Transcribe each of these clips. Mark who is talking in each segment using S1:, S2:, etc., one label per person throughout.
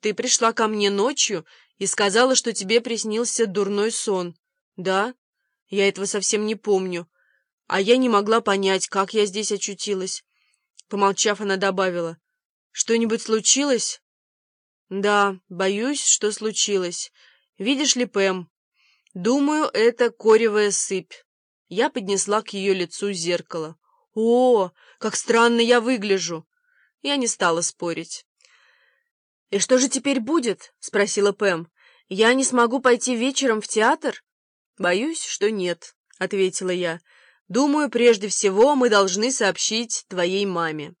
S1: ты пришла ко мне ночью и сказала, что тебе приснился дурной сон. Да? Я этого совсем не помню. А я не могла понять, как я здесь очутилась. Помолчав, она добавила. Что-нибудь случилось? Да, боюсь, что случилось. Видишь ли, Пэм, думаю, это коревая сыпь. Я поднесла к ее лицу зеркало. О, как странно я выгляжу! Я не стала спорить. «И что же теперь будет?» — спросила Пэм. «Я не смогу пойти вечером в театр?» «Боюсь, что нет», — ответила я. «Думаю, прежде всего мы должны сообщить твоей маме».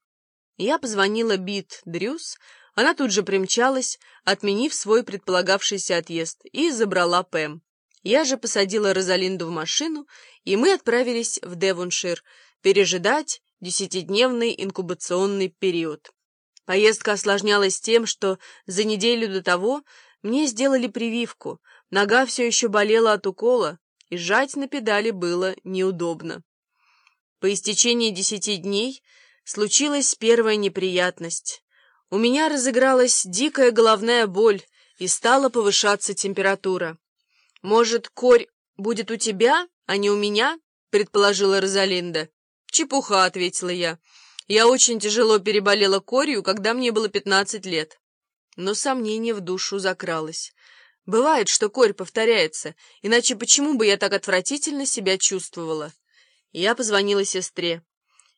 S1: Я позвонила Бит Дрюс, она тут же примчалась, отменив свой предполагавшийся отъезд, и забрала Пэм. Я же посадила Розалинду в машину, и мы отправились в Девоншир пережидать десятидневный инкубационный период. Поездка осложнялась тем, что за неделю до того мне сделали прививку, нога все еще болела от укола, и жать на педали было неудобно. По истечении десяти дней случилась первая неприятность. У меня разыгралась дикая головная боль и стала повышаться температура. «Может, корь будет у тебя, а не у меня?» — предположила Розалинда. «Чепуха», — ответила я. «Я очень тяжело переболела корью, когда мне было пятнадцать лет». Но сомнение в душу закралось. Бывает, что корь повторяется, иначе почему бы я так отвратительно себя чувствовала? Я позвонила сестре.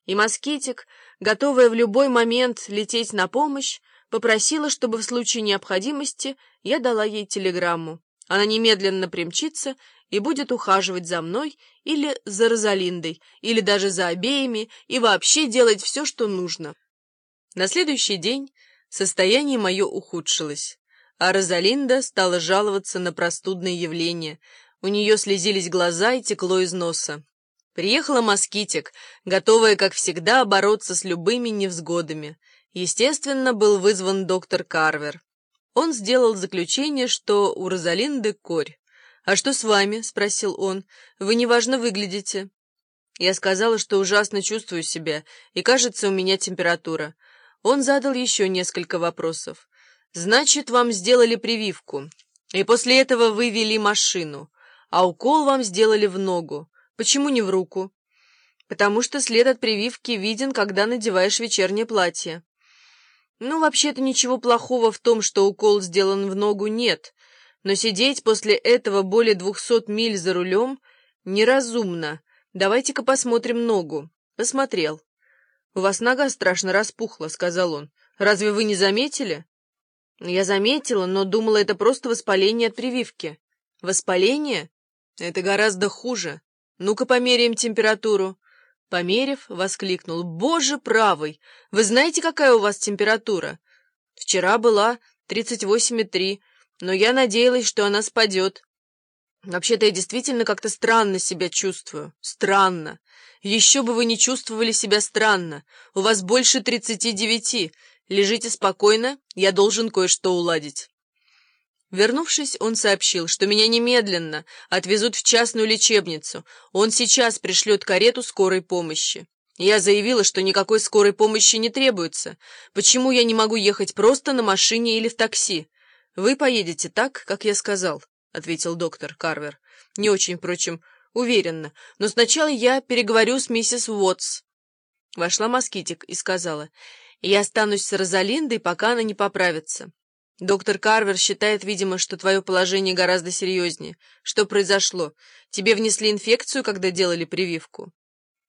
S1: И москитик, готовая в любой момент лететь на помощь, попросила, чтобы в случае необходимости я дала ей телеграмму. Она немедленно примчится и будет ухаживать за мной или за Розалиндой, или даже за обеими, и вообще делать все, что нужно. На следующий день состояние мое ухудшилось, а Розалинда стала жаловаться на простудные явления. У нее слезились глаза и текло из носа. Приехала москитик, готовая, как всегда, бороться с любыми невзгодами. Естественно, был вызван доктор Карвер. Он сделал заключение, что у Розалинды корь. «А что с вами?» — спросил он. «Вы неважно выглядите». Я сказала, что ужасно чувствую себя, и, кажется, у меня температура. Он задал еще несколько вопросов. «Значит, вам сделали прививку, и после этого вы вели машину, а укол вам сделали в ногу. Почему не в руку?» «Потому что след от прививки виден, когда надеваешь вечернее платье». «Ну, вообще-то ничего плохого в том, что укол сделан в ногу, нет». Но сидеть после этого более двухсот миль за рулем неразумно. Давайте-ка посмотрим ногу. Посмотрел. «У вас нога страшно распухла», — сказал он. «Разве вы не заметили?» «Я заметила, но думала, это просто воспаление от прививки». «Воспаление? Это гораздо хуже. Ну-ка померяем температуру». Померив, воскликнул. «Боже правый! Вы знаете, какая у вас температура?» «Вчера была тридцать восемь и три но я надеялась, что она спадет. Вообще-то я действительно как-то странно себя чувствую. Странно. Еще бы вы не чувствовали себя странно. У вас больше тридцати девяти. Лежите спокойно, я должен кое-что уладить. Вернувшись, он сообщил, что меня немедленно отвезут в частную лечебницу. Он сейчас пришлет карету скорой помощи. Я заявила, что никакой скорой помощи не требуется. Почему я не могу ехать просто на машине или в такси? «Вы поедете так, как я сказал», — ответил доктор Карвер. «Не очень, впрочем, уверенно, но сначала я переговорю с миссис Уотс». Вошла москитик и сказала, «Я останусь с Розалиндой, пока она не поправится. Доктор Карвер считает, видимо, что твое положение гораздо серьезнее. Что произошло? Тебе внесли инфекцию, когда делали прививку?»